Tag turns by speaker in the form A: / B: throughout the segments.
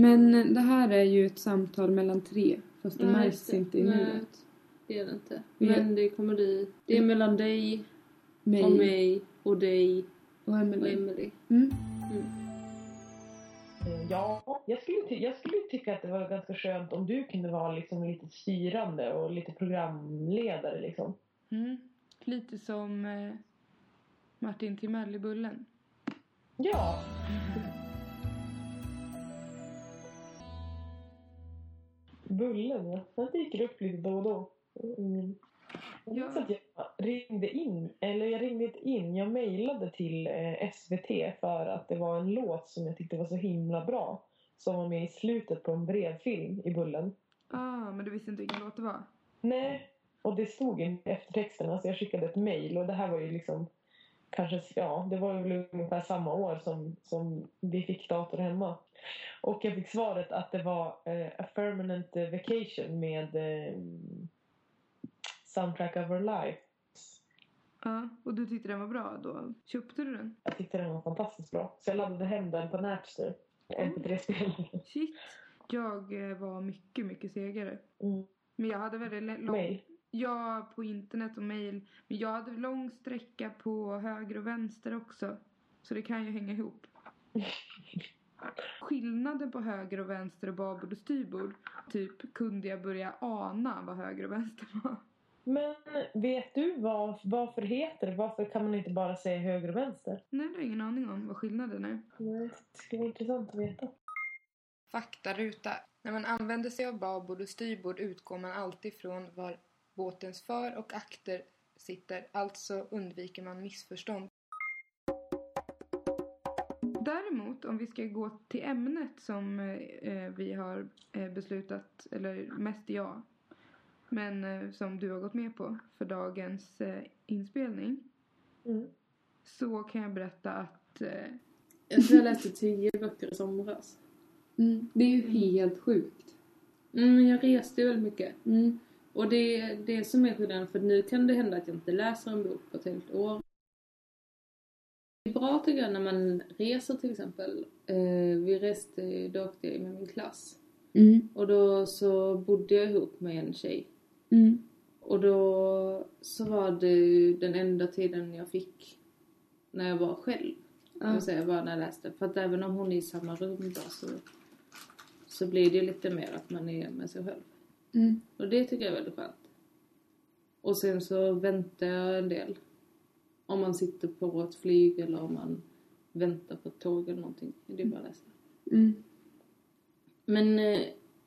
A: Men det här är ju ett samtal mellan tre. Fast det
B: Ja,
A: märks
B: det.
A: inte i
B: Nej.
A: nuet.
B: Det är det inte. Men det kommer bli... Det är mellan dig
A: Mig
B: och mig och dig
A: och
B: och
A: Emelie.
B: Emily.
A: Mm.
C: Eh, Ja, jag skulle, jag skulle tycka att det var ganska skönt om du kunde vara liksom lite styrande och lite programledare liksom.
A: Mm. Lite som eh, Martin Timell i Bullen.
C: Ja, Bullen ja, den dyker upp lite då och då. Mm. Jag minns att jag ringde in, eller jag ringde inte in, jag mejlade till eh, SVT för att det var en låt som jag tyckte var så himla bra. Som var med i slutet på en brevfilm i Bullen.
A: Ah, men du visste inte vilken låt det var?
C: Nej, och det stod i eftertexterna så jag skickade ett mejl och det här var ju liksom kanske, ja, det var väl ungefär samma år som, som vi fick dator hemma. Och jag fick svaret att det var eh, A Permanent Vacation med eh, Soundtrack of Our Life.
A: Ja, och du tyckte den var bra då? Köpte du den?
C: Jag tyckte den var fantastiskt bra. Så jag laddade hem den på Napster. MP3-spelningen.
A: Shit. Jag eh, var mycket, mycket segare.
C: Mm.
A: Men jag hade väldigt lång...
C: Mail.
A: Ja, på internet och mail. Men jag hade lång sträcka på höger och vänster också. Så det kan ju hänga ihop. Skillnaden på höger och vänster och babord och styrbord. Typ kunde jag börja ana vad höger och vänster var.
C: Men vet du vad, varför heter det? Varför kan man inte bara säga höger och vänster?
A: Nej, det har ingen aning om vad skillnaden är.
C: Nej, det skulle vara intressant att veta.
A: Faktaruta. När man använder sig av babord och styrbord utgår man alltid från var båtens för och akter sitter, alltså undviker man missförstånd. Däremot, om vi ska gå till ämnet som eh, vi har eh, beslutat, eller mest jag, men eh, som du har gått med på för dagens eh, inspelning,
C: Mm.
A: så kan jag berätta att eh,
B: Jag tror jag läste tio böcker i somras.
A: det är ju helt sjukt.
B: Mm, jag reste ju väldigt mycket.
A: Mm.
B: Och det är det som är skillnaden, för nu kan det hända att jag inte läser en bok på ett helt år. Det är bra tycker jag när man reser till exempel. Eh, vi reste, då åkte jag med min klass.
A: Mm.
B: Och då så bodde jag ihop med en tjej.
A: Mm.
B: Och då så var det ju den enda tiden jag fick när jag var själv. Kan man säga, bara när jag läste. För att även om hon är i samma rum då så, så blir det ju lite mer att man är med sig själv.
A: Mm.
B: Och det tycker jag är väldigt skönt. Och sen så väntar jag en del. Om man sitter på ett flyg eller om man väntar på ett tåg eller någonting. Det är bara att läsa.
A: Mm.
B: Men eh,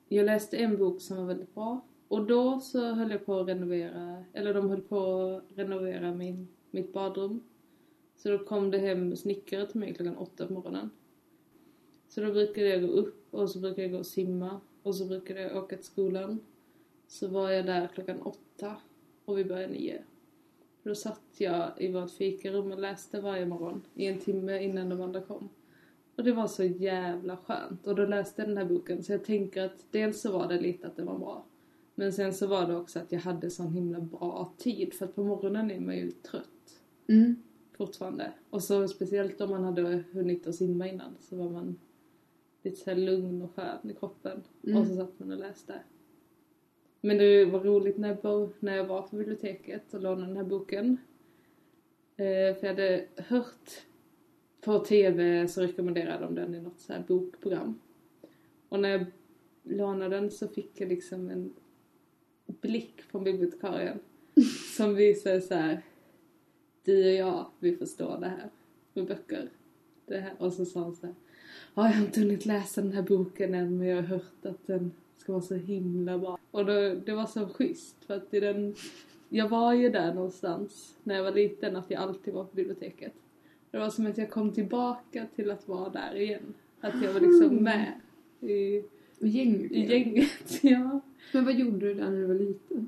B: jag läste en bok som var väldigt bra. Och då så höll jag på att renovera, eller de höll på att renovera min, mitt badrum. Så då kom det hem snickare till mig klockan åtta på morgonen. Så då brukade jag gå upp och så brukade jag gå och simma och så brukade jag åka till skolan. Så var jag där klockan åtta och vi började nio. Då satt jag i vårt fikarum och läste varje morgon i en timme innan de andra kom. Och det var så jävla skönt. Och då läste jag den här boken så jag tänker att dels så var det lite att det var bra. Men sen så var det också att jag hade sån himla bra tid för att på morgonen är man ju trött
A: Mm.
B: fortfarande. Och så speciellt om man hade hunnit att simma innan så var man lite så lugn och skön i kroppen.
A: Mm.
B: Och så satt man och läste. Men det var roligt när jag, bo- när jag var på biblioteket och lånade den här boken. Eh, för jag hade hört på TV så rekommenderade de den i något så här bokprogram. Och när jag lånade den så fick jag liksom en blick från bibliotekarien som visade så här du och jag, vi förstår det här med böcker. Det här. Och så sa hon så här, "Ja, jag har inte hunnit läsa den här boken än men jag har hört att den ska vara så himla bra. Och då, det var så schysst för att i den, jag var ju där någonstans när jag var liten att jag alltid var på biblioteket. Det var som att jag kom tillbaka till att vara där igen. Att jag var liksom med i,
A: gänget.
B: i gänget. Ja.
A: Men vad gjorde du där när du var liten?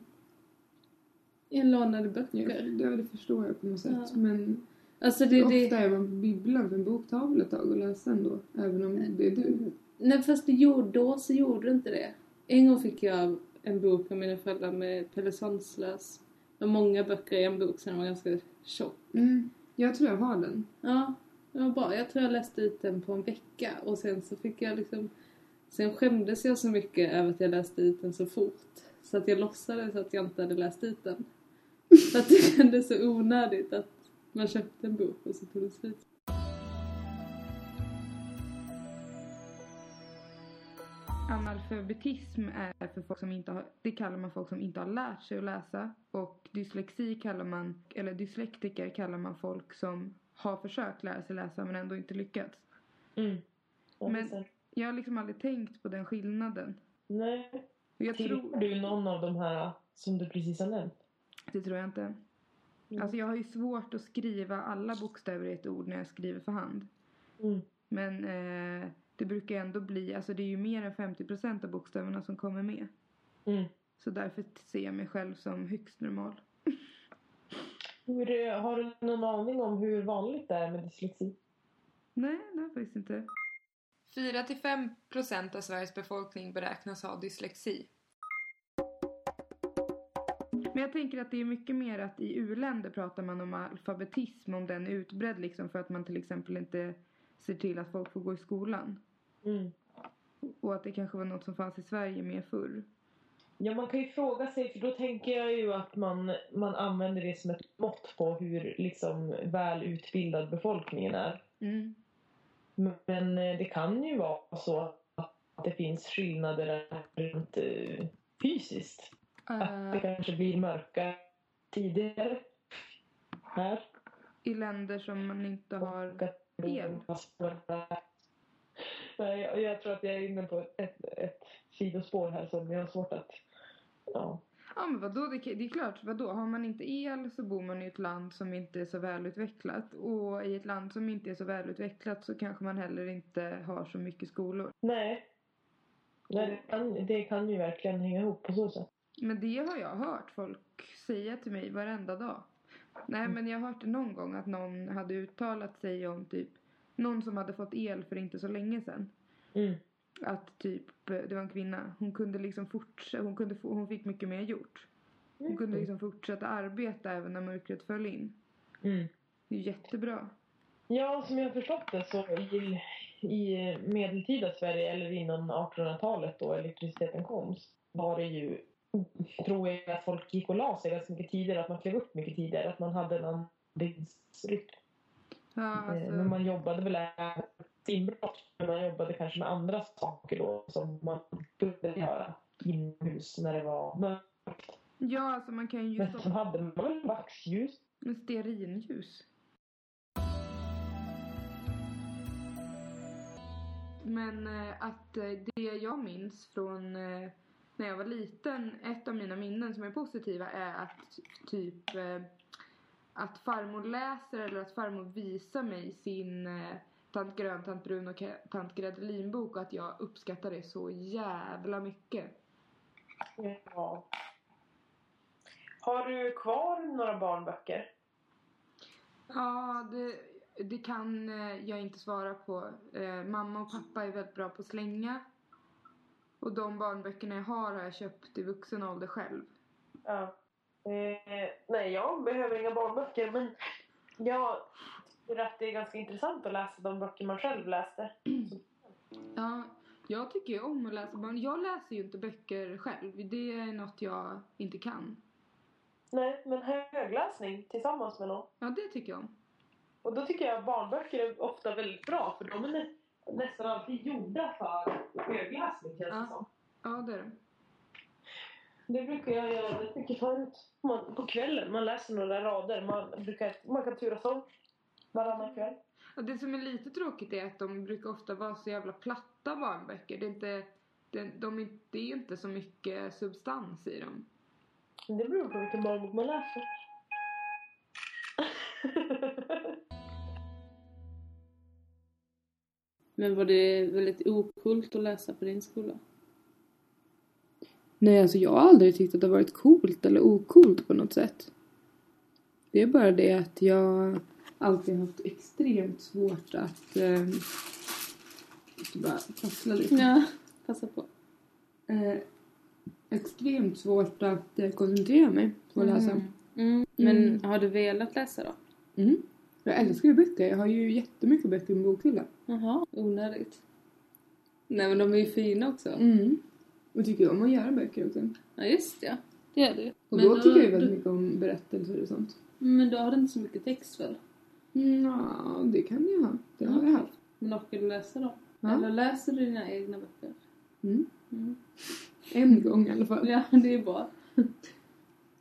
B: Jag lånade
A: Ja,
B: böcker.
A: det, det förstår jag på något sätt.
B: Ja.
A: Men
B: Alltså det, det,
A: ofta är man på bibblan för en boktavla ett tag och läsa ändå. Även om det är du.
B: Nej fast det gjorde, då så gjorde det inte det. En gång fick jag en bok av mina föräldrar med Pelle Svanslös. Det var många böcker i en bok så den var ganska tjock.
A: Mm. Jag tror jag har den.
B: Ja, det var bra. Jag tror jag läste ut den på en vecka och sen så fick jag liksom Sen skämdes jag så mycket över att jag läste ut den så fort. Så att jag låtsades att jag inte hade läst ut den. För att det kändes så onödigt att man köpte en bok och så tog det slut.
A: Analfabetism är för folk som inte har, det kallar man folk som inte har lärt sig att läsa. Och dyslexi kallar man, eller dyslektiker kallar man folk som har försökt lära sig läsa men ändå inte lyckats.
C: Mm.
A: Men- Jag har liksom aldrig tänkt på den skillnaden.
C: Nej.
A: Jag
C: Tillhör
A: tror,
C: du någon av de här som du precis har nämnt?
A: det tror jag inte.
C: Mm.
A: Alltså jag har ju svårt att skriva alla bokstäver i ett ord när jag skriver för hand.
C: Mm.
A: Men eh, det brukar ändå bli, alltså det är ju mer än 50% av bokstäverna som kommer med.
C: Mm.
A: Så därför ser jag mig själv som högst normal.
C: Hur, eh, har du någon aning om hur vanligt det är med dyslexi?
A: Nej, det har jag faktiskt inte. 4-5% av Sveriges befolkning beräknas ha dyslexi. Men jag tänker att det är mycket mer att i u-länder pratar man om alfabetism, om den är utbredd liksom för att man till exempel inte ser till att folk får gå i skolan.
C: Mm.
A: Och att det kanske var något som fanns i Sverige mer förr.
C: Ja, man kan ju fråga sig, för då tänker jag ju att man, man använder det som ett mått på hur liksom, väl utbildad befolkningen är.
A: Mm.
C: Men eh, det kan ju vara så att det finns skillnader rent eh, fysiskt. Att det
A: Eh,
C: kanske blir mörka tidigare här.
A: I länder som man inte har...
C: Att det
A: el.
C: Nej, jag, jag tror att jag är inne på ett, ett sidospår här som jag har svårt att... Ja.
A: Ja men vadå, det, det är klart, vadå, har man inte el så bor man i ett land som inte är så välutvecklat. Och i ett land som inte är så välutvecklat så kanske man heller inte har så mycket skolor.
C: Nej. Nej det, kan, det kan ju verkligen hänga ihop på så sätt.
A: Men det har jag hört folk säga till mig varenda dag. Nej men jag har hört det någon gång att någon hade uttalat sig om typ någon som hade fått el för inte så länge sedan.
C: Mm.
A: Att typ, det var en kvinna, hon kunde liksom fortsätta, hon, kunde få, hon fick mycket mer gjort. Hon kunde liksom fortsätta arbeta även när mörkret föll in.
C: Mm.
A: Det är jättebra.
C: Ja, som jag har förstått det så i, i medeltida Sverige eller innan 1800-talet då elektriciteten kom var det ju, tror jag, att folk gick och la sig ganska mycket tidigare, att man klev upp mycket tidigare, att man hade annan dygnsrytm.
A: Ja,
C: Eh,
A: alltså,
C: Men man jobbade väl inbrott, men man jobbade kanske med andra saker då som man kunde göra inomhus när det var mörkt.
A: ja, alltså man kan ju
C: Men sen
A: stoppa
C: hade man väl vaxljus.
A: med stearinljus. Men eh, att eh, det jag minns från när jag var liten, ett av mina minnen som är positiva är att typ att farmor läser eller att farmor visar mig sin eh, Tant Grön, Tant Brun och Tant Gredelin-bok och att jag uppskattar det så jävla mycket.
C: Ja. Har du kvar några barnböcker?
A: Ja, det, det kan eh, jag inte svara på. Eh, mamma och pappa är väldigt bra på att slänga. Och de barnböckerna jag har har jag köpt i vuxen ålder själv.
C: Ja. Eh, nej, jag behöver inga barnböcker men jag tycker att det är ganska intressant att läsa de böcker man själv läste.
A: Ja, jag tycker ju om att läsa barn. Jag läser ju inte böcker själv. Det är något jag inte kan.
C: Nej, men högläsning tillsammans med någon.
A: Ja, det tycker jag om.
C: Och då tycker jag att barnböcker är ofta väldigt bra för de är nä- nästan alltid gjorda för högläsning känns
A: Ja.
C: det som.
A: Ja, det är det.
C: Det brukar jag göra väldigt mycket förut. Man, på kvällen, man läser några rader. Man, brukar, man kan turas om varannan kväll.
A: Och det som är lite tråkigt är att de brukar ofta vara så jävla platta barnböcker. Det är inte, det, de är, det är inte så mycket substans i dem.
C: Men Det beror på vilken barnbok man läser.
B: Men var det väldigt okult att läsa på din skola? Nej, alltså jag har aldrig tyckt att det har varit coolt eller okult på något sätt. Det är bara det att jag alltid haft extremt svårt att... Eh, jag ska bara prassla lite.
D: Ja, passa på.
B: Eh, extremt svårt att eh, koncentrera mig på att läsa.
D: Mm. Mm. Men
B: Mm.
D: har du velat läsa då?
B: Mm. Jag älskar ju böcker. Jag har ju jättemycket böcker i min bokhylla.
D: Jaha, onödigt.
B: Nej men de är ju fina också.
A: Mm. Och tycker om att göra böcker också.
B: Ja just det, det är det ju.
A: Och
B: Men
A: då tycker jag ju väldigt mycket om berättelser och sånt.
B: Men då har du inte så mycket text väl?
A: Ja, det kan jag ha. Det har jag haft.
B: Men orkar du läsa dem?
A: Ja.
B: Eller läser du dina egna böcker?
A: Mm.
B: Mm.
A: En gång i alla fall.
B: Ja, det är bra.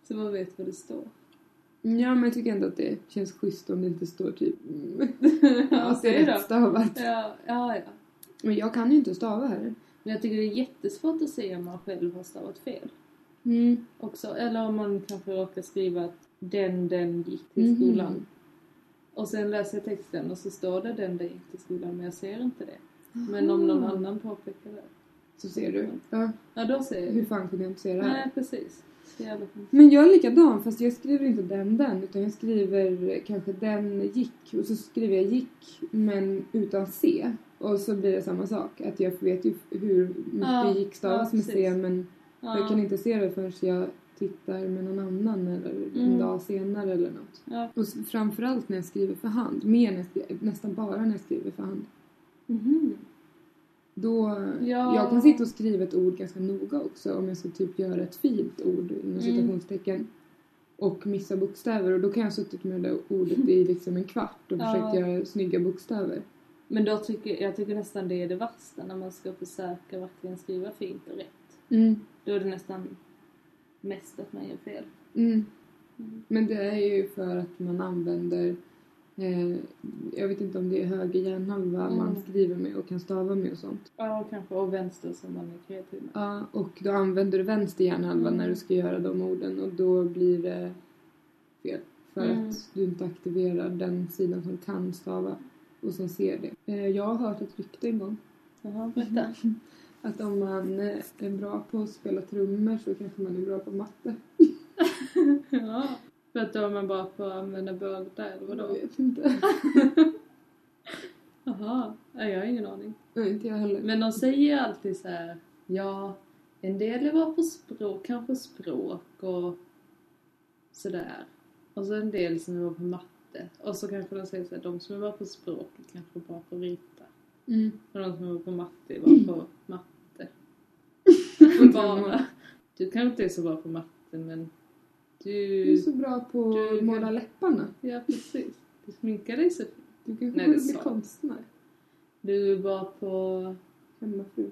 B: Så man vet vad det står.
A: Ja, men jag tycker ändå att det känns schysst om det inte står typ...
B: Ja,
A: Att det är rätt stavat.
B: Ja, ja, ja.
A: Men jag kan ju inte stava här.
B: Men jag tycker det är jättesvårt att se om man själv har stavat fel.
A: Mm.
B: Också. Eller om man kanske råkar skriva att den, den gick till
A: Mhm.
B: skolan. Och sen läser jag texten och så står det den, den gick till skolan men jag ser inte det. Men om någon annan påpekar det.
A: Så ser du. Ja,
B: Ja, då ser
A: hur
B: jag.
A: fan kunde jag inte se det här?
B: Nej, precis.
A: Men jag är likadan fast jag skriver inte den den utan jag skriver kanske den gick och så skriver jag gick men utan C. Och så blir det samma sak att jag vet ju hur mycket
B: Ja,
A: gick stavas
B: ja,
A: med C men
B: Ja.
A: jag kan inte se det förrän jag tittar med någon annan eller en
B: Mm.
A: dag senare eller något.
B: Ja.
A: Och framförallt när jag skriver för hand. Mer när jag skriver, nästan bara när jag skriver för hand.
B: Mhm.
A: Då,
B: Ja.
A: Jag kan sitta och skriva ett ord ganska noga också om jag ska typ göra ett fint ord inom
B: Mm.
A: citationstecken. Och missa bokstäver och då kan jag ha suttit med det ordet i liksom en kvart och
B: Ja.
A: försökt göra snygga bokstäver.
B: Men då tycker jag tycker nästan det är det värsta när man ska försöka verkligen skriva fint och rätt.
A: Mm.
B: Då är det nästan mest att man gör fel.
A: Mm.
B: Mm.
A: Men det är ju för att man använder eh, jag vet inte om det är höger hjärnhalva man
B: Mm.
A: skriver med och kan stava med och sånt.
B: Ja, och kanske och vänster som man är kreativ med.
A: Ja, och då använder du vänster hjärnhalva när du ska göra de orden och då blir det fel. För
B: Mm.
A: att du inte aktiverar den sidan som kan stava och som ser det. Eh, Jag har hört ett rykte en gång
B: Jaha, berätta.
A: att om man eh, är bra på att spela trummor så kanske man är bra på matte.
B: ja. För att då är man bara på att använda båda eller
A: Jag
B: vadå?
A: vet inte.
B: Jaha, jag har ingen aning.
A: Nej, inte jag heller.
B: Men de säger alltid så här, ja, en del är bra på språk, kanske språk och sådär. Och så en del som är bra på matte. Och så kanske de säger så här, de som är bra på språk är kanske bra på att rita.
A: Mm.
B: Och de som är bra på matte är bra på matte. Bara. Du kanske inte är så bra på matte men
A: Du är
B: du...
A: så bra på att måla
B: kan-
A: läpparna.
B: Ja precis. Du sminkar dig så.
A: Du kanske borde
B: det
A: bli konstnär.
B: Du är bra på...
A: Hemmafru.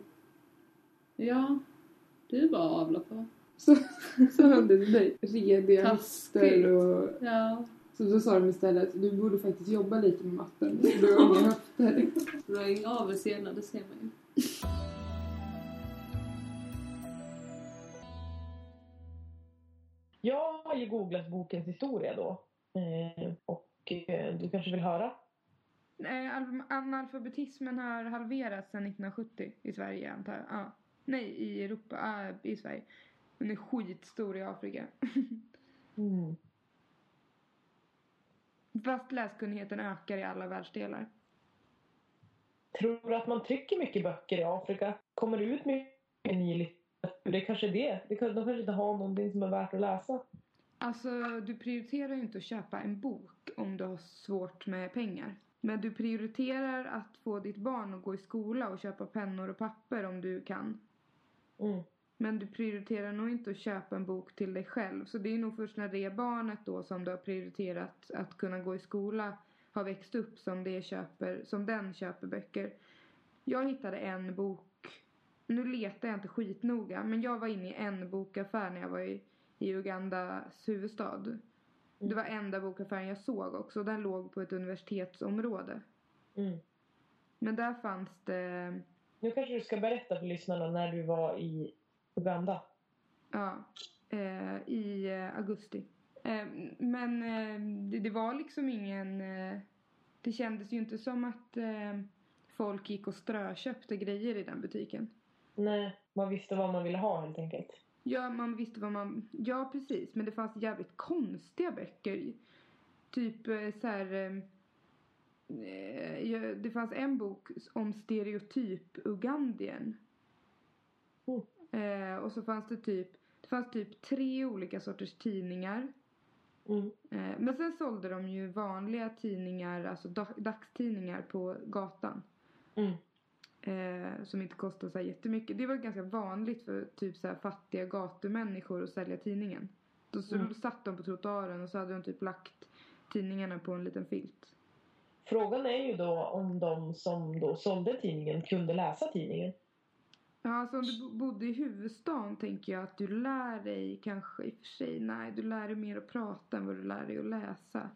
B: Ja, du är bra att avla på.
A: Så, så hade du dig. Rediga och...
B: Ja.
A: Så då sa de istället du borde faktiskt jobba lite med matten. Du har inga höfter.
B: Du har inga avelsgener, det ser man ju.
C: Jag har ju googlat bokens historia då. Eh, och eh, du kanske vill höra?
A: Al- Analfabetismen har halverats sedan 1970 i Sverige antar jag. Ja. Nej, i Europa. Ah, i Sverige. Den är skitstor i Afrika.
C: Mm.
A: Fast läskunnigheten ökar i alla världsdelar.
C: Tror du att man trycker mycket böcker i Afrika? Kommer det ut mycket ny litteratur? Det är kanske det. det de kanske inte har någonting som är värt att läsa.
A: Alltså, du prioriterar ju inte att köpa en bok om du har svårt med pengar. Men du prioriterar att få ditt barn att gå i skola och köpa pennor och papper om du kan.
C: Mm.
A: Men du prioriterar nog inte att köpa en bok till dig själv. Så det är nog först när det barnet då som du har prioriterat att kunna gå i skola har växt upp som, det köper, som den köper böcker. Jag hittade en bok, nu letar jag inte skitnoga, men jag var inne i en bokaffär när jag var i, i Ugandas huvudstad. Det var enda bokaffären jag såg också, den låg på ett universitetsområde.
C: Mm.
A: Men där fanns det
C: Nu kanske du ska berätta för lyssnarna när du var i Uganda.
A: Ja, eh, i eh, augusti. Eh, men eh, det, det var liksom ingen... Eh, det kändes ju inte som att eh, folk gick och strököpte grejer i den butiken.
C: Nej, man visste vad man ville ha helt enkelt.
A: Ja, man visste vad man... Ja, precis. Men det fanns jävligt konstiga böcker. Typ så här... Det fanns en bok om stereotyp-Ugandien.
C: Mm.
A: Eh, och så fanns det typ... Det fanns typ tre olika sorters tidningar.
C: Mm.
A: Eh, men sen sålde de ju vanliga tidningar, alltså dag- dagstidningar på gatan.
C: Mm.
A: Eh, som inte kostar så här jättemycket. Det var ganska vanligt för typ så här fattiga gatumänniskor att sälja tidningen. Då så
C: Mm.
A: satt de på trottoaren och så hade de typ lagt tidningarna på en liten filt.
C: Frågan är ju då om de som då sålde tidningen kunde läsa tidningen.
A: Ja, alltså om du bo- bodde i huvudstaden tänker jag att du lär dig kanske i och för sig, nej du lär dig mer att prata än vad du lär dig att läsa.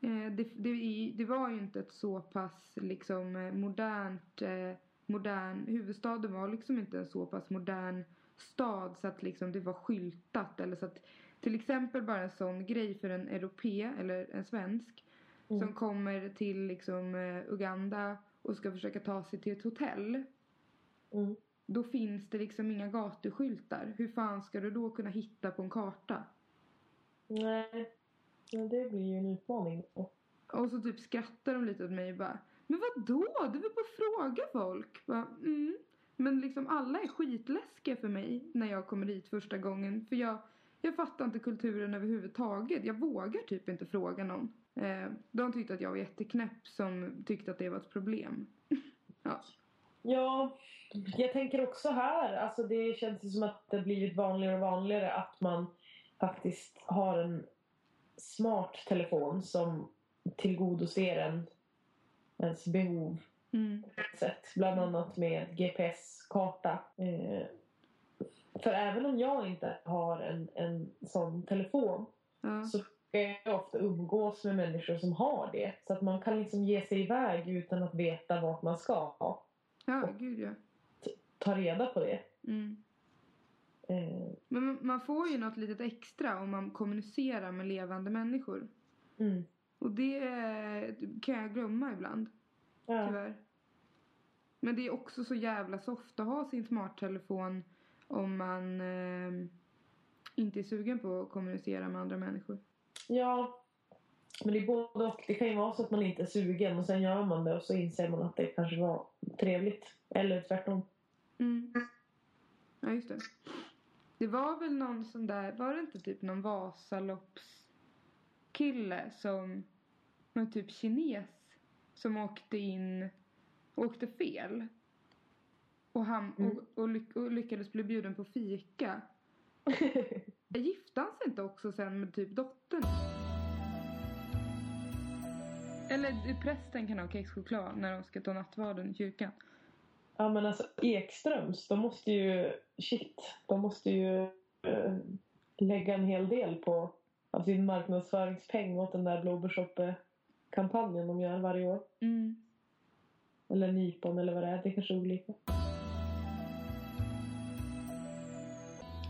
A: Eh, det, det, det var ju inte ett så pass liksom eh, modernt, eh, modern, huvudstaden var liksom inte en så pass modern stad så att liksom det var skyltat eller så att till exempel bara en sån grej för en europé eller en svensk
C: Mm.
A: som kommer till liksom eh, Uganda och ska försöka ta sig till ett hotell
C: Mm.
A: Då finns det liksom inga gatuskyltar. Hur fan ska du då kunna hitta på en karta?
C: Nej, men det blir ju en utmaning. Och
A: så typ skrattar de lite åt mig och bara Men vad då? Du vill bara fråga folk. Bara, mm. Men liksom alla är skitläskiga för mig när jag kommer hit första gången. För jag, jag fattar inte kulturen överhuvudtaget. Jag vågar typ inte fråga någon. Eh, de tyckte att jag var jätteknäpp som tyckte att det var ett problem. ja.
C: Ja, jag tänker också här, alltså det känns ju som att det blivit vanligare och vanligare att man faktiskt har en smart telefon som tillgodoser en, ens behov
A: Mm.
C: sätt. Bland annat med GPS-karta. Eh, för även om jag inte har en, en sån telefon
A: Ja.
C: så ska jag ofta umgås med människor som har det. Så att man kan liksom ge sig iväg utan att veta vart man ska.
A: Ja, gud ja.
C: Ta reda på det.
A: Mm.
C: Eh,
A: Men man- får ju något litet extra om man kommunicerar med levande människor.
C: mm.
A: Och det eh, kan jag glömma ibland,
C: ja.
A: tyvärr. Men det är också så jävla soft att ha sin smarttelefon om man eh, inte är sugen på att kommunicera med andra människor.
C: ja, men det är både och. Det kan ju vara så att man inte är sugen och sen gör man det och så inser man att det kanske var trevligt. Eller tvärtom.
A: Mm. Ja, just det. Det var väl någon sån där, var det inte typ någon Vasaloppskille som, någon typ kines, som åkte in, åkte fel. Och, han,
C: Mm.
A: och, och, lyck, och lyckades bli bjuden på fika. Gifte han sig inte också sen med typ dottern? Eller prästen kan ha kexchoklad när de ska ta nattvarden i kyrkan.
C: Ja men alltså Ekströms, de måste ju, shit, de måste ju eh, lägga en hel del på av sin marknadsföringspeng åt den där blåbärssoppa-kampanjen de gör varje år.
A: Mm.
C: Eller nypon eller vad det är, det är kanske olika.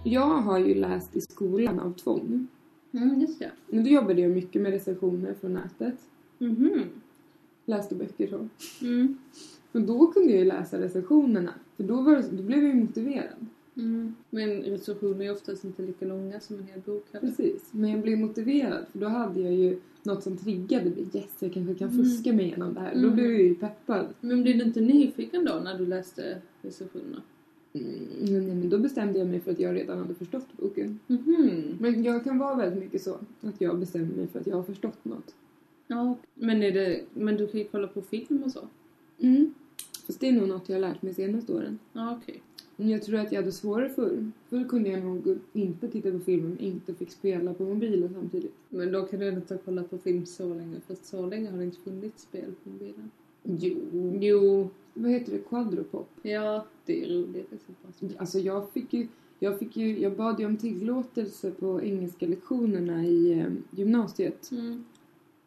D: Jag har ju läst i skolan av tvång.
B: Mm, just det.
D: Men då jobbade jag mycket med recensioner från nätet.
B: Mhm.
D: Läste böcker så.
B: Mm.
D: Men då kunde jag ju läsa recensionerna. För då, var det, då blev jag ju motiverad.
B: Mm. Men recensioner är oftast inte lika långa som en hel bok heller.
D: Precis. Men jag blev motiverad för då hade jag ju något som triggade mig. Yes, jag kanske kan
B: Mm.
D: fuska mig igenom det här. Då
B: Mm.
D: blev jag ju peppad.
B: Men blev du inte nyfiken då när du läste recensionerna?
D: Mm, nej, men då bestämde jag mig för att jag redan hade förstått boken.
B: Mhm.
D: Men jag kan vara väldigt mycket så. Att jag bestämmer mig för att jag har förstått något.
B: Ja, men, är det, men du kan ju kolla på film och så?
D: Mm. Fast det är nog något jag har lärt mig senaste åren.
B: Ja, okej.
D: Men jag tror att jag hade svårare förr. Förr kunde jag nog inte titta på film om jag inte fick spela på mobilen samtidigt.
B: Men då kan du inte ha kollat på film så länge, fast så länge har det inte funnits spel på mobilen.
D: Jo.
B: Jo.
D: Vad heter det? Quadropop?
B: Ja, det är roligt. Det är.
D: Alltså jag fick ju, jag fick ju, jag bad ju om tillåtelse på engelska lektionerna i eh, gymnasiet.
B: Mm.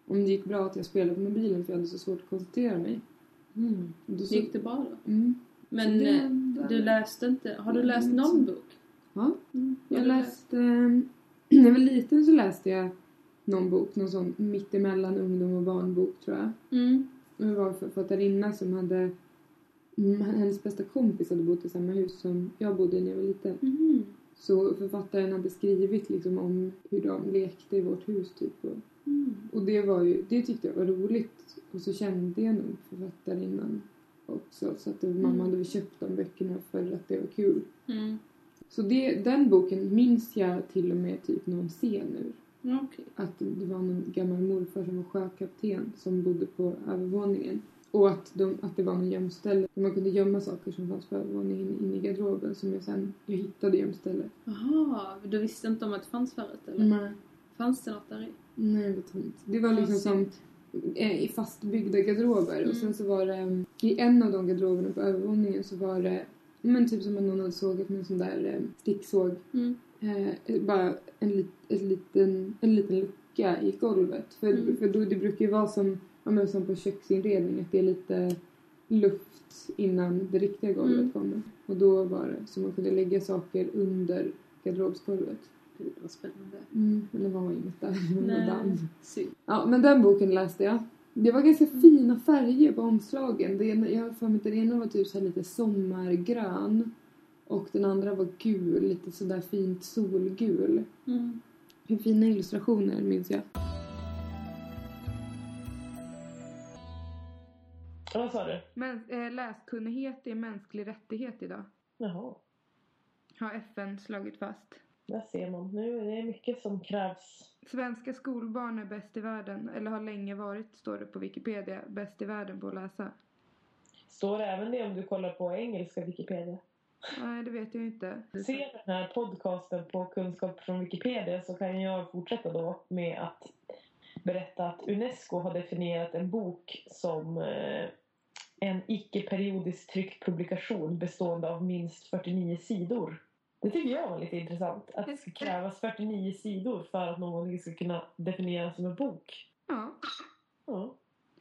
D: Om det gick bra att jag spelade på mobilen för jag hade så svårt att koncentrera mig.
B: Mm.
D: Då så,
B: Gick det bra då?
D: mm.
B: Men
D: det-
B: eh, du läste inte, har du läst någon bok?
D: Ja.
B: Mm.
D: Jag läste, när jag var liten så läste jag någon bok, någon sån mittemellan ungdom och barnbok tror jag.
B: Mm.
D: Det var en författarinna som hade, hennes bästa kompis hade bott i samma hus som jag bodde i när jag var liten.
B: Mm.
D: Så författaren hade skrivit liksom om hur de lekte i vårt hus typ. Och,
B: Mm.
D: och det var ju, det tyckte jag var roligt. Och så kände jag nog författarinnan också. Så att det, mamma
B: Mm.
D: hade väl köpt de böckerna för att det var kul.
B: Mm.
D: Så det, den boken minns jag till och med typ någon scen ur.
B: Okej.
D: Att det var någon gammal morfar som var sjökapten som bodde på övervåningen.
A: Och att, de, att det var någon gömställe. Man kunde gömma saker som fanns på övervåningen inne i garderoben som jag sen jag hittade gömställe.
B: Jaha, du visste inte om att det fanns förut eller?
A: Nej.
B: Fanns det något där i?
A: Nej, jag vet inte. Det var liksom som eh, i fastbyggda garderober. Och sen så var det, mm, i en av de garderoberna på övervåningen så var det, men typ som att någon hade sågat med en sån där eh, sticksåg.
B: Mm.
A: Eh, bara en, lit, ett liten, en liten lucka i golvet. För,
B: Mm.
A: för då, det brukar ju vara som, ja, men som på köksinredning, att det är lite luft innan det riktiga golvet
B: Mm.
A: kommer. Och då var det så man kunde lägga saker under garderobsgolvet.
B: Gud vad spännande.
A: Mm, men det var inget där.
B: Nej.
A: damm. Ja, men den boken läste jag. Det var ganska fina färger på omslagen. Det ena, jag har för mig att den ena var typ så här lite sommargrön. Och den andra var gul, lite sådär fint solgul.
B: Mm.
A: Hur fina illustrationer minns jag.
C: Ja, Vad sa du?
A: Men, eh, läskunnighet är mänsklig rättighet idag.
C: Jaha,
A: Har FN slagit fast.
C: Där ser man. Nu är det mycket som krävs.
A: Svenska skolbarn är bäst i världen, eller har länge varit, står det på Wikipedia, bäst i världen på att läsa.
C: Står det även det om du kollar på engelska Wikipedia?
A: Nej, det vet jag inte.
C: Se den här podcasten på Kunskap från Wikipedia så kan jag fortsätta då med att berätta att Unesco har definierat en bok som eh, en icke-periodiskt tryckt publikation bestående av minst 49 sidor. Det tycker jag var lite intressant. Att det ska krävas 49 sidor för att någonting ska kunna definieras som en bok.
A: Ja.
C: Ja.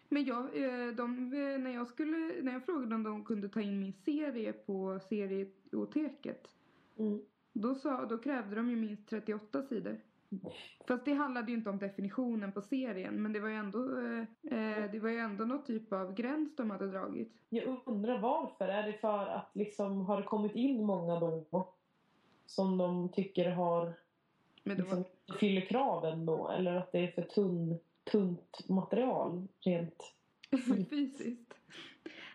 A: Men jag, eh, de, eh, när, jag skulle, när jag frågade om de kunde ta in min serie på serioteket
C: Mm.
A: då, sa, då krävde de ju minst 38 sidor. Fast det handlade ju inte om definitionen på serien men det var ju ändå, eh, eh, det var ju ändå någon typ av gräns de hade dragit.
C: Jag undrar varför. Är det för att liksom har det kommit in många då som de tycker har
A: Men det var,
C: liksom, fyller kraven då? Eller att det är för tunn, tunt material rent
A: fysiskt.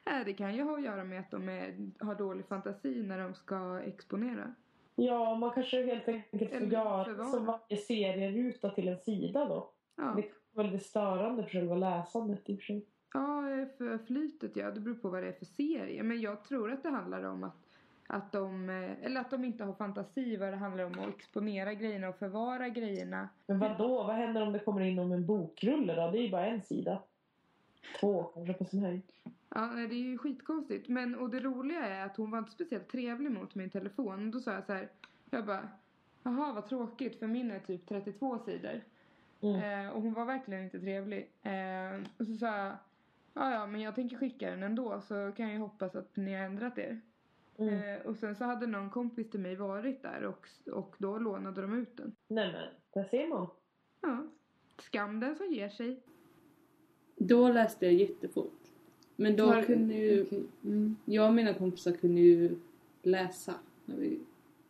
A: Nej, det kan ju ha att göra med att de är, har dålig fantasi när de ska exponera.
C: Ja, man kanske helt enkelt får göra som varje serieruta till en sida då.
A: Ja,
C: Det vara lite störande för själva läsandet i och för sig.
A: ja för flytet ja, det beror på vad det är för serie. Men jag tror att det handlar om att, att de, eh, eller att de inte har fantasi vad det handlar om att exponera grejerna och förvara grejerna.
C: Men vad då? Vad händer om det kommer in om en bokrulle då? Det är ju bara en sida. Två kanske på sin höjd.
A: Ja, nej, det är ju skitkonstigt. Men, och det roliga är att hon var inte speciellt trevlig mot min telefon. Då sa jag så här, jag bara, jaha vad tråkigt för min är typ 32 sidor.
C: Mm.
A: Eh, och hon var verkligen inte trevlig. Eh, och så sa jag, ja ja men jag tänker skicka den ändå så kan jag ju hoppas att ni har ändrat er.
C: Mm.
A: Eh, och sen så hade någon kompis till mig varit där och, och då lånade de ut den.
C: Nej men, där ser man.
A: Ja, skam den som ger sig.
B: Då läste jag jättefort. Men då
A: Har-
B: kunde ju...
A: okej. Mm.
B: Jag och mina kompisar kunde ju läsa när vi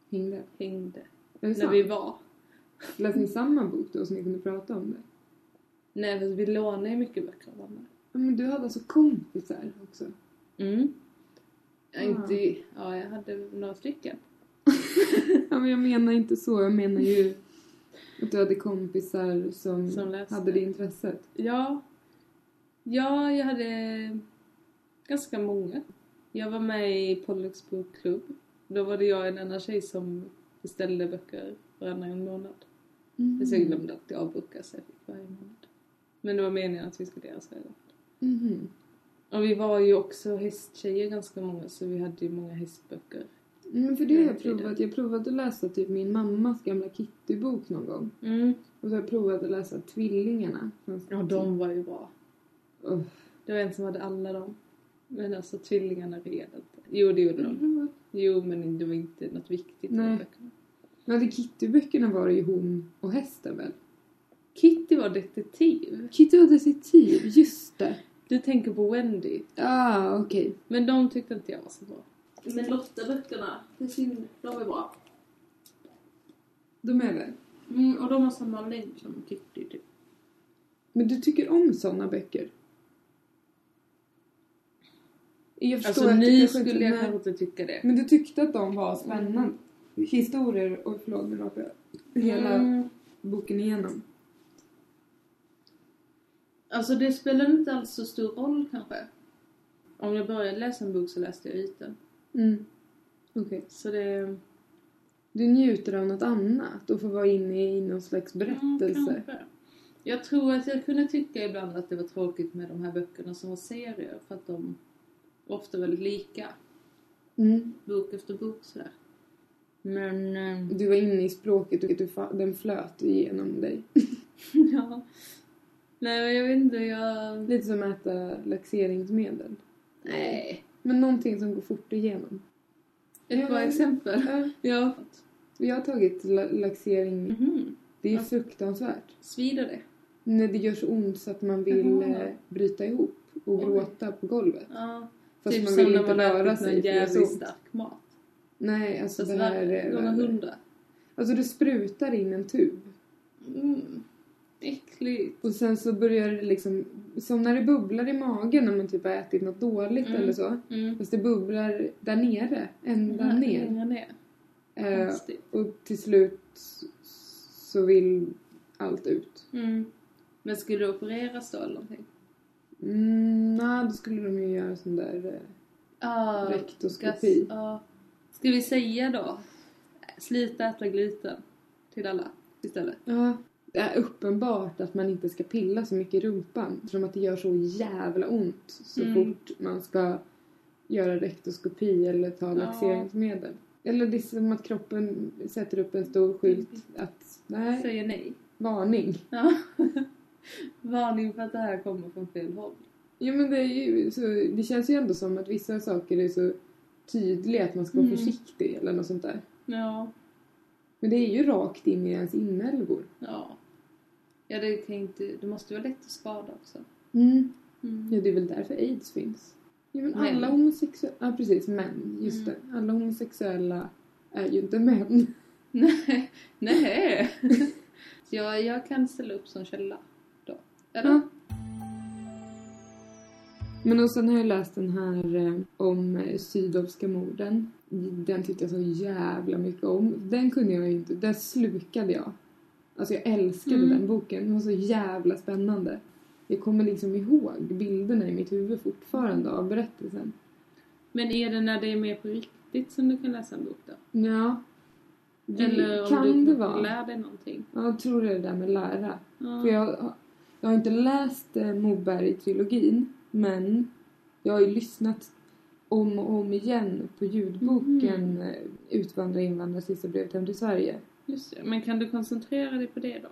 A: Hängde.
B: hängde. När
A: sant?
B: vi var.
A: Läste ni samma bok då så ni kunde prata om det?
B: Nej, fast vi lånade ju mycket böcker av varandra.
A: Men du hade alltså kompisar också?
B: Mm. Ja,
A: Ah.
B: inte... Ja, jag hade några stycken.
A: Ja, men jag menar inte så. Jag menar ju att du hade kompisar som,
B: Som
A: hade det intresset.
B: Ja. Ja, jag hade ganska många. Jag var med i Pollux bokklubb. Då var det jag och en annan tjej som beställde böcker varannan månad. Mm. Så jag glömde alltid avboka så jag fick varje månad. Men det var meningen att vi skulle göra så här.
A: Mhm.
B: Och vi var ju också hästtjejer ganska många så vi hade ju många hästböcker.
A: Men för det har jag provat. Jag provade att läsa typ min mammas gamla Kitty-bok någon gång.
B: Mm.
A: Och så har jag provat att läsa Tvillingarna.
B: Ja, de var ju bra.
A: Oh.
B: Det var en som hade alla dem. Men alltså tvillingarna red inte. Jo, det gjorde de.
A: Mm.
B: Jo, men det var inte något viktigt i de
A: Nej.
B: böckerna.
A: Men Kitty-böckerna var det ju hon och hästen väl?
B: Kitty var detektiv.
A: Kitty var detektiv, just det.
B: Du tänker på Wendy.
A: Ah, okej.
B: Men de tyckte inte jag var så bra. Men Lotta-böckerna. De är bra.
A: De är det.
B: Mm, och de har samma längd som Kitty typ.
A: Men du tycker om såna böcker? Jag förstår
B: Alltså
A: inte-
B: skulle jag kanske inte tycka det.
A: Men du tyckte att de var spännande? Historier, och förlåt nu jag. Hela
B: Mm.
A: boken igenom.
B: Alltså det spelar inte alls så stor roll kanske. om jag började läsa en bok så läste jag ut den.
D: Mm. Okej.
B: Så det...
D: Du njuter av något annat och får vara inne i någon slags berättelse.
B: Mm, kanske. jag tror att jag kunde tycka ibland att det var tråkigt med de här böckerna som var serier för att de var ofta väldigt lika.
D: Mm.
B: Bok efter bok sådär. Men... eh,
D: Du var inne i språket och du den flöt igenom dig.
B: ja. Nej men jag vet inte, jag...
D: Lite som att äta laxeringsmedel.
B: Nej.
D: Men någonting som går fort igenom.
B: Ett
D: Ja,
B: bra
D: men-
B: exempel.
D: Ja,
B: Ja.
D: jag har tagit la- laxering.
B: Mhm.
D: Det är
B: Ja.
D: fruktansvärt.
B: Svider det?
D: När det gör så ont så att man vill
B: Jaha.
D: eh, bryta ihop och
B: Oj.
D: gråta på golvet.
B: Ja.
D: Fast
B: typ
D: man
B: som
D: vill
B: när
D: inte
B: man
D: röra
B: ätit
D: sig
B: någon
D: för det är så
B: jävligt stark mat.
D: Nej, alltså
B: Fast
D: det här är
B: gånger
D: värre.
B: hundra.
D: Alltså det sprutar in en tub.
B: Mm. Äckligt.
D: Och sen så börjar det liksom, som när det bubblar i magen när man typ har ätit något dåligt
B: Mm.
D: eller så.
B: Mm.
D: Fast det bubblar där nere, ända
B: Ja,
D: ner.
B: längre ner.
D: Eh, och till slut så vill allt ut.
B: Mm. Men skulle du opereras då eller någonting?
D: Mm, nej, då skulle de ju göra sån där... Eh,
B: Ja.
D: Rektoskopi.
B: Ja. Ska vi säga då? Sluta äta gluten. Till alla istället.
D: ja, det är uppenbart att man inte ska pilla så mycket i rumpan. Eftersom att det gör så jävla ont så
B: Mm.
D: fort man ska göra rektoskopi eller ta
B: Ja.
D: laxeringsmedel. Eller det är som att kroppen sätter upp en stor skylt att nej,
B: Säger nej.
D: varning.
B: Ja. Varning för att det här kommer från fel håll.
D: Ja men det är ju så, det känns ju ändå som att vissa saker är så tydliga att man ska vara
B: Mm.
D: försiktig eller något sånt där.
B: Ja.
D: Men det är ju rakt in i ens inälvor.
B: Ja. Ja, det kan inte... Det måste vara lätt att skada också.
D: Mm.
B: Mm.
D: Ja, det är väl därför aids finns. Ja, men alla homosexuella... Ja, precis. Män. Just
B: Mm.
D: det. Alla homosexuella är ju inte män.
B: Nej. Nej. Jag, jag kan ställa upp som källa då. Eller?
D: Ja. Men och sen har jag läst den här eh, om eh, Sydowska morden. Den tyckte jag så jävla mycket om. Den kunde jag ju inte... Den slukade jag. Alltså jag älskade
B: Mm.
D: den boken. Den var så jävla spännande. Jag kommer liksom ihåg bilderna i mitt huvud fortfarande av berättelsen.
B: Men är det när det är mer på riktigt som du kan läsa en bok då?
D: Ja. Det
B: Eller om
D: kan
B: du
D: det vara.
B: lär dig någonting?
D: Ja, Jag tror det är det där med lära.
B: Ja.
D: För jag, har- jag har inte läst eh, Moberg-trilogin, men jag har ju lyssnat om och om igen på ljudboken mm. Utvandra invandrare sista brevet hem till Sverige.
B: Just det. Men kan du koncentrera dig på det då?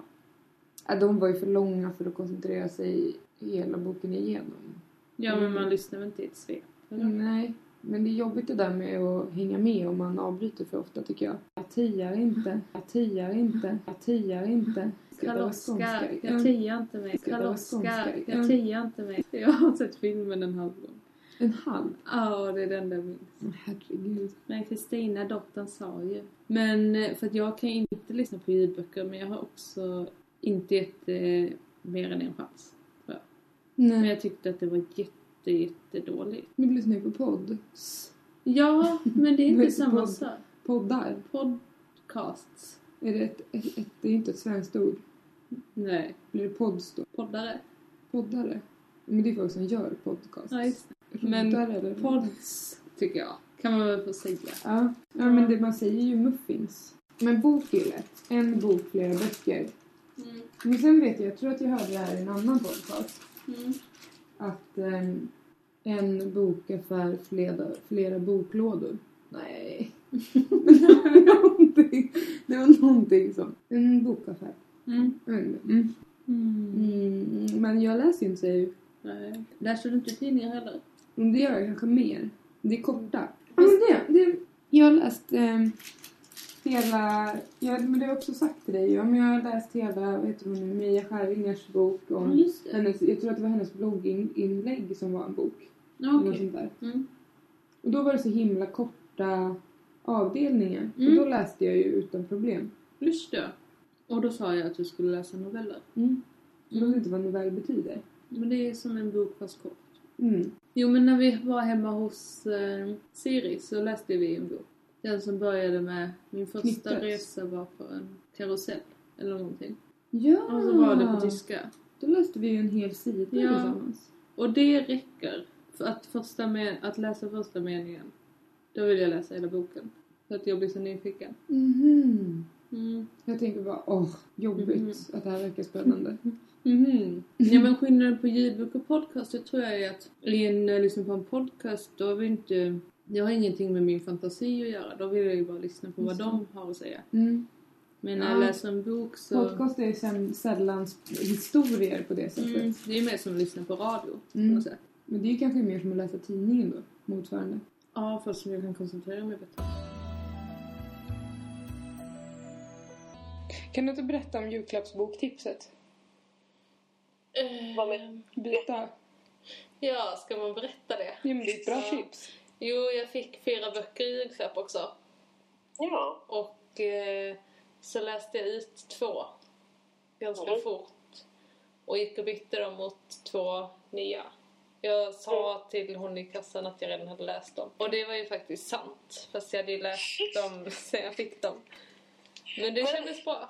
D: Ja, de var ju för långa för att koncentrera sig hela boken igenom.
B: Ja, men man lyssnar väl inte i ett svep? eller?
D: Nej, men det är jobbigt det där med att hänga med om man avbryter för ofta tycker jag. Jag tiar inte, jag tiar inte, jag tiar inte.
B: Karl-Oskar, jag
D: Ja.
B: tiar inte mig. Karl-Oskar, jag
D: Ja.
B: tiar inte mig. Jag har sett filmen en halv gång.
D: En halv?
B: Ja, det är den jag minns.
D: Herregud.
B: Men Kristina, dottern, sa ju. Men eh, för att jag kan inte lyssna på ljudböcker men jag har också inte gett det mer än en chans. tror jag. Men
D: Nej.
B: jag tyckte att det var jätte, jättedåligt.
D: Men du lyssnar ju på podd.
B: Ja, men det är inte samma sak.
D: Poddar.
B: Podcasts.
D: Är det, ett, ett, ett, det är inte ett svenskt ord.
B: Nej,
D: Blir det pods då?
B: poddare.
D: Poddare? Men det är folk som gör podcast.
B: Ja, just det. Men
D: Roddare eller?
B: Pods, tycker jag. Kan man väl få säga.
D: Ja, ja men det, man säger ju muffins. Men bok är lätt. En bok, flera böcker.
B: Mm.
D: Men sen vet jag, jag tror att jag hörde det här i en annan podcast.
B: Mm.
D: Att ehm, en bokaffär flera, flera boklådor. Nej. det, var någonting, det var någonting som... En bokaffär.
B: Mm.
D: Mm. Mm. Mm. Men jag läser ju inte säger ju.
B: Nej. Läser du inte tidningar heller?
D: Men det gör jag kanske mer. Det är korta. Ja, men det, det, jag har läst ehm, hela... Ja, men det har jag också sagt till dig. Ja, men jag har läst hela, vad heter hon nu, Mia Skäringers bok om...
B: det.
D: Hennes, jag tror att det var hennes blogginlägg som var en bok.
B: Ja, okej.
D: sånt där.
B: Mm.
D: Och då var det så himla korta avdelningar.
B: Mm.
D: Och då läste jag ju utan problem.
B: Just det. Och då sa jag att du skulle läsa noveller.
D: Mm. Jag vet inte vad novell betyder.
B: Men det är som en bok fast kort.
D: Mm.
B: Jo men när vi var hemma hos eh, Siri så läste vi en bok. Den som började med min första
D: Knyttes.
B: resa var på en karusell. Eller någonting.
D: Ja!
B: Och så var det på tyska.
D: Då läste vi ju en hel sida
B: Ja.
D: tillsammans.
B: Och det räcker för att, första med, att läsa första meningen, då vill jag läsa hela boken. För att jag blir så nyfiken.
D: Mhm.
B: Mm.
D: Jag tänker bara, åh, jobbigt
B: Mhm.
D: att det här verkar spännande.
B: Mhm. Ja men skillnaden på ljudbok och podcast det tror jag är att i en, när jag lyssnar på en podcast då har vi inte det har ingenting med min fantasi att göra. Då vill jag ju bara lyssna på vad de har att säga.
D: Mm.
B: Men när jag
D: Ja.
B: läser en bok så...
D: Podcast är ju sen sällan historier på det sättet.
B: Mm, det är ju mer som att lyssna på radio. På
D: Mm.
B: något sätt.
D: Men det är ju kanske mer som att läsa tidningen då, motsvarande.
B: Ja, fast som jag kan koncentrera mig bättre.
A: Kan du inte berätta om julklappsboktipset?
E: Vad med?
A: Byta.
E: Ja, ska man berätta det?
A: Ja, men det är ett bra
E: Ja.
A: tips.
E: Jo, jag fick fyra böcker i julklapp också.
C: Ja.
E: Och eh, så läste jag ut två ganska
C: Mm.
E: fort. Och gick och bytte dem mot två nya. Jag sa till hon i kassan att jag redan hade läst dem. Och det var ju faktiskt sant. Fast jag hade ju läst dem sen jag fick dem. Men det kändes bra.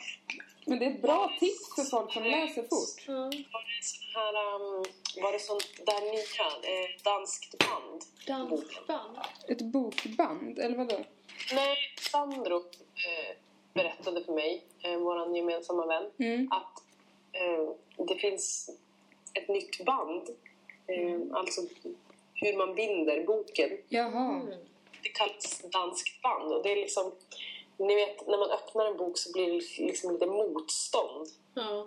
A: Men det är ett bra tips för folk som läser fort.
E: Mm.
C: Var det sån här, um, var det sånt där nya, eh, danskt band?
E: Dansband.
A: Ett bokband, eller vadå?
C: Nej, Sandro eh, berättade för mig, eh, vår gemensamma vän,
A: Mm.
C: att eh, det finns ett nytt band. Eh, Alltså hur man binder boken.
A: Jaha.
E: Mm.
C: Det kallas danskt band. Och det är liksom, ni vet, när man öppnar en bok så blir det liksom lite motstånd.
E: Ja.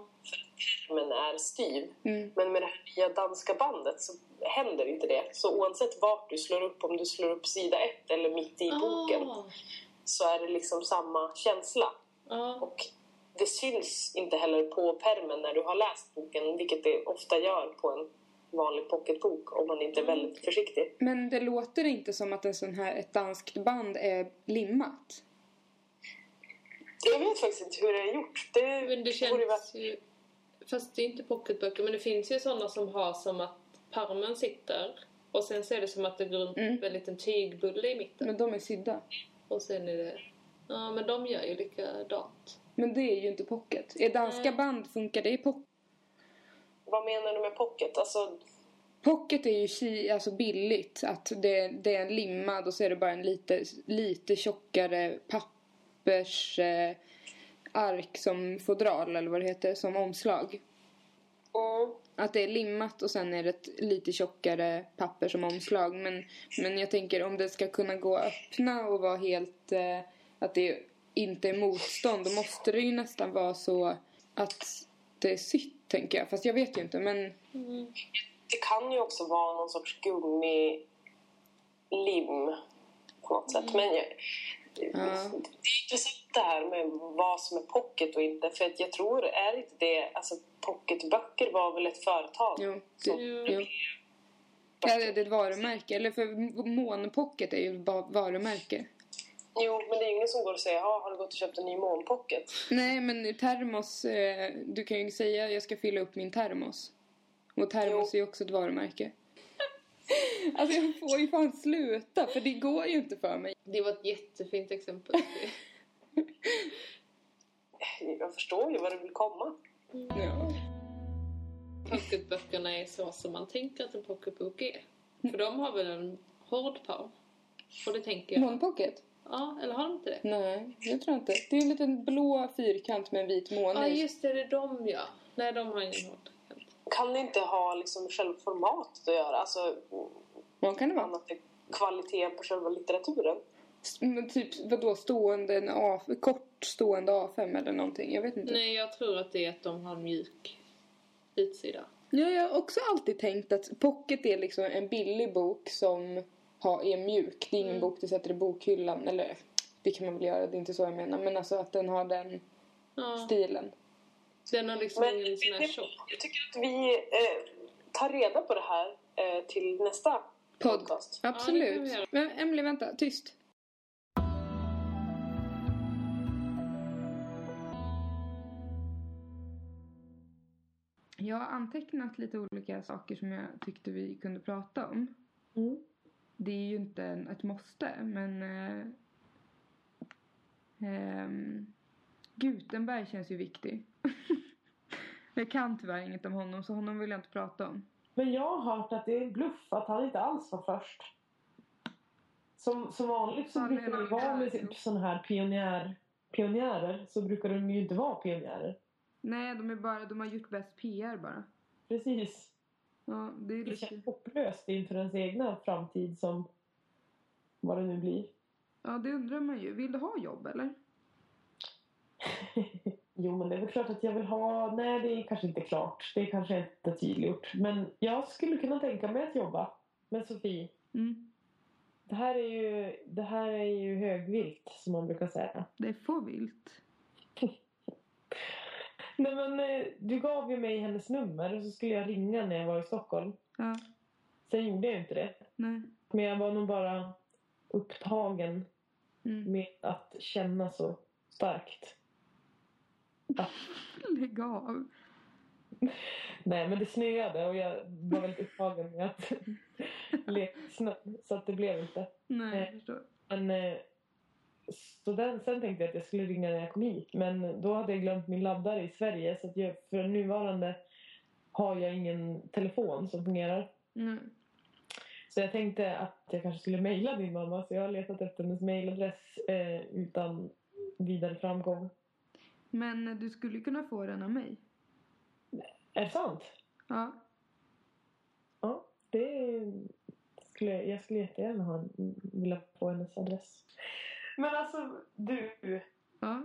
C: Men är styv.
A: Mm.
C: Men med det här nya danska bandet så händer inte det. Så oavsett vart du slår upp, om du slår upp sida ett eller mitt i boken,
E: Ah.
C: så är det liksom samma känsla.
E: Ja.
C: Och det syns inte heller på pärmen när du har läst boken, vilket det ofta gör på en vanlig pocketbok om man inte är väldigt försiktig.
A: Men det låter inte som att en sån här, ett danskt band är limmat.
C: Jag vet faktiskt inte hur det är gjort. Det,
E: Men det känns ju... Fast det är inte pocketböcker, men det finns ju sådana som har som att pärmen sitter och sen så är det som att det går runt
A: Mm.
E: en liten tygbulle i mitten.
A: Men de är sydda.
E: Och sen är det... Ja, men de gör ju likadant.
A: Men det är ju inte pocket. Är danska
E: Nej.
A: band, funkar det i pocket?
C: Vad menar du med pocket? Alltså,
A: Pocket är ju ki, alltså billigt. Att det, det är en limmad och så är det bara en lite, lite tjockare pappers eh, ark som fodral eller vad det heter, som omslag.
C: mm,
A: Att det är limmat och sen är det ett lite tjockare papper som omslag. Men, men jag tänker om det ska kunna gå att öppna och vara helt... Eh, att det inte är motstånd. Då måste det ju nästan vara så att det är sytt, tänker jag. Fast jag vet ju inte. Men
C: det kan ju också vara någon sorts gummilim på något sätt. Men jag, det är intressant det här med vad som är pocket och inte. För att jag tror, är inte det... Alltså pocketböcker var väl ett företag?
A: jo, det, jo. Ja, det är ett varumärke. Eller för månpocket är ju varumärke.
C: Jo, men det är ingen som går och säger ja, har du gått och köpt en ny månpocket?
A: Nej, men termos... Eh, du kan ju säga jag ska fylla upp min termos. Och termos
C: Jo.
A: är ju också ett varumärke. alltså jag får ju fan sluta, för det går ju inte för mig.
E: Det var ett jättefint exempel.
C: Jag förstår ju vad du vill komma.
A: Ja.
E: Pocketböckerna är så som man tänker att en pocketbok är. För de har väl en hård pärm? Och det tänker jag.
A: Månpocket?
E: Ja, eller har de inte det?
A: Nej, jag tror inte. Det är en liten blå fyrkant med en vit måne
E: Ja, just det. Det är de, ja. Nej, de har ingen hård.
C: Kan det inte ha liksom själva formatet att göra? Alltså,
A: Vad kan det vara?
C: annat än kvaliteten på själva litteraturen?
A: Men Typ vadå, stående en A, kort stående A5 eller någonting. Jag vet inte.
E: Nej, jag tror att det är att de har en mjuk utsida.
A: Ja, jag har också alltid tänkt att pocket är liksom en billig bok som har, är mjuk. Det är ingen
E: Mm.
A: bok du sätter i bokhyllan. Eller det kan man väl göra, det är inte så jag menar. Men alltså att den har den
E: Ja,
A: stilen.
E: Den har liksom
C: Men
E: ingen sån här
C: det-
E: tjock.
C: jag tycker att vi eh, tar reda på det här eh, till nästa
A: Podd.
C: podcast.
A: Absolut.
E: göra.
A: Men Emily, vänta. Tyst. Jag har antecknat lite olika saker som jag tyckte vi kunde prata om.
C: Mm.
A: Det är ju inte ett måste, men... Eh, ehm, Gutenberg känns ju viktig. jag kan tyvärr inget om honom, så honom vill jag inte prata om.
C: Men jag har hört att det är en bluff att han inte alls var först. Som, som vanligt så brukar det vara med typ sådana här pionjär, pionjärer så brukar de ju inte vara pionjärer.
A: Nej, de är bara, de har gjort bäst PR bara.
C: Precis.
A: Ja, det är
C: Det
A: lite...
C: känns hopplöst inför ens egna framtid som vad det nu blir.
A: Ja, det undrar man ju. Vill du ha jobb eller?
C: Jo, men det är väl klart att jag vill ha... Nej, det är kanske inte klart. Det är kanske inte tydliggjort. Men jag skulle kunna tänka mig att jobba med Sofie.
A: Mm.
C: Det här är ju, det här är ju högvilt, som man brukar säga.
A: Det är för vilt.
C: Nej, men eh, du gav ju mig hennes nummer och så skulle jag ringa när jag var i Stockholm.
A: Ja,
C: Sen gjorde jag inte det.
A: nej.
C: Men jag var nog bara upptagen
A: Mm.
C: med att känna så starkt.
A: Lägg av.
C: Nej, men det snöade och jag var väldigt upptagen med att leka snö. Så att det blev inte.
A: Nej, jag
C: Eh.
A: förstår.
C: Men, eh, så den, sen tänkte jag att jag skulle ringa när jag kom hit. Men då hade jag glömt min laddare i Sverige. Så att jag, för nuvarande har jag ingen telefon som fungerar.
A: Mm.
C: Så jag tänkte att jag kanske skulle mejla din mamma. Så jag har letat efter hennes mejladress eh, utan vidare framgång.
A: Men du skulle kunna få den av mig.
C: Är det sant?
A: Ja.
C: Ja, det skulle jag skulle jättegärna ha, vilja få hennes adress. Men alltså, du.
A: Ja.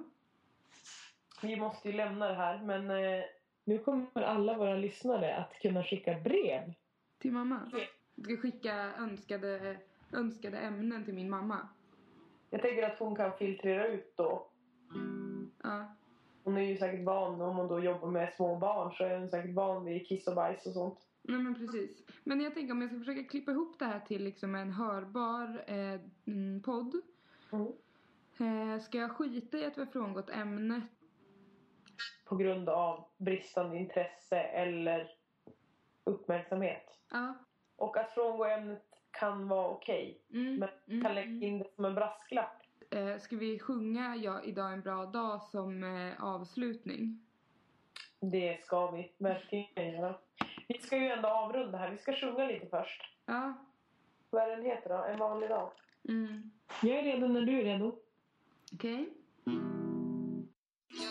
C: Vi måste ju lämna det här, men eh, nu kommer alla våra lyssnare att kunna skicka brev.
A: Till mamma. Jag ska skicka önskade, önskade ämnen till min mamma.
C: Jag tänker att hon kan filtrera ut då.
A: Ja.
C: Hon är ju säkert van, om hon då jobbar med små barn så är hon säkert van vid kiss och bajs och sånt.
A: Nej men precis. Men jag tänker om jag ska försöka klippa ihop det här till liksom en hörbar eh, mm, podd.
C: Mm.
A: Eh, ska jag skita i att vi har frångått ämnet?
C: På grund av bristande intresse eller uppmärksamhet.
A: Ja.
C: Och att frångå ämnet kan vara okej.
A: Mm,
C: Men
A: mm,
C: kan lägga in det som en brasklapp.
A: Eh, ska vi sjunga ja, Idag är en bra dag som eh, avslutning?
C: Det ska vi verkligen göra. Vi ska ju ändå avrunda här. Vi ska sjunga lite först.
A: Ja.
C: Vad är den heter då? En vanlig dag?
A: Mm.
C: Jag är redo när du är redo.
A: Okej.
D: Jag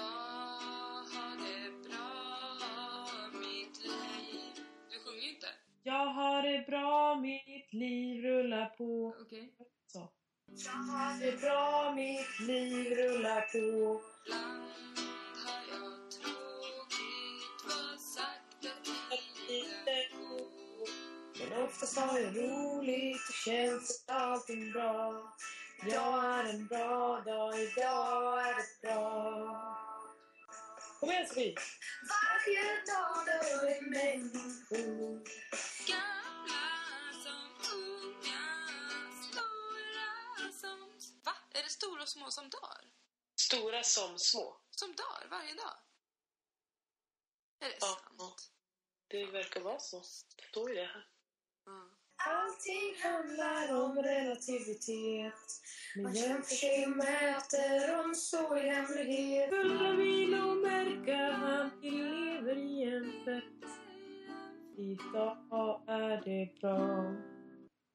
D: har det bra, mitt liv. Du sjunger ju inte.
C: Jag har det bra, mitt liv rullar på.
A: Okej.
C: Så. Jag har det bra, mitt liv rullar på.
D: Ibland har jag tråkigt, vad sakta tiden går.
C: Men oftast har jag roligt och känns allting bra. Jag har en bra dag, idag är det bra. Kom igen Sofie!
F: Varje dag då är människor
D: det stora och små som dör?
C: Stora som små.
D: Som dör varje dag? Är det
C: Ja.
D: sant?
C: Det verkar vara så. Det står ju det här.
D: Ja.
F: Allting handlar om relativitet Man jämför sig och mäter om så i hemlighet
C: Fulla vin och märka han lever i en fett. Idag är det bra.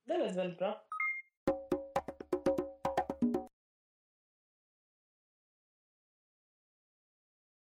C: Det lät väldigt bra.